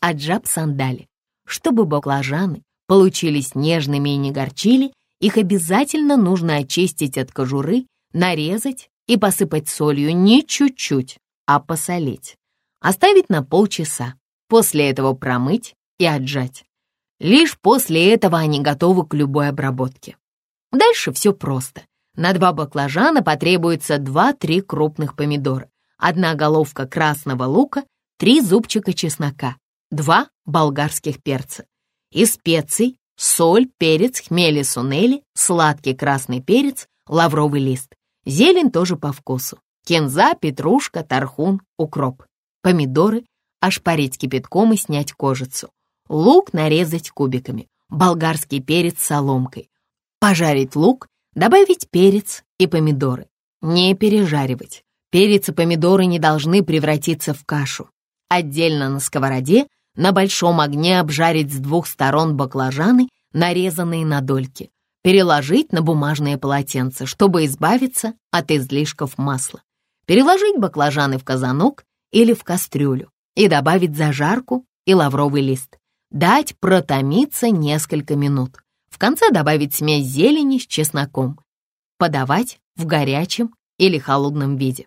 аджаб сандали. Чтобы баклажаны получились нежными и не горчили, их обязательно нужно очистить от кожуры, нарезать и посыпать солью не чуть-чуть, а посолить. Оставить на полчаса. После этого промыть и отжать. Лишь после этого они готовы к любой обработке. Дальше все просто. На два баклажана потребуется 2-3 крупных помидора, одна головка красного лука, три зубчика чеснока, два болгарских перца. Из специй соль, перец, хмель и сунели, сладкий красный перец, лавровый лист. Зелень тоже по вкусу. Кинза, петрушка, тархун, укроп. Помидоры ошпарить кипятком и снять кожицу. Лук нарезать кубиками. Болгарский перец соломкой. Пожарить лук, добавить перец и помидоры. Не пережаривать. Перец и помидоры не должны превратиться в кашу. Отдельно на сковороде на большом огне обжарить с двух сторон баклажаны, нарезанные на дольки. Переложить на бумажное полотенце, чтобы избавиться от излишков масла. Переложить баклажаны в казанок или в кастрюлю и добавить зажарку и лавровый лист. Дать протомиться несколько минут. В конце добавить смесь зелени с чесноком. Подавать в горячем или холодном виде.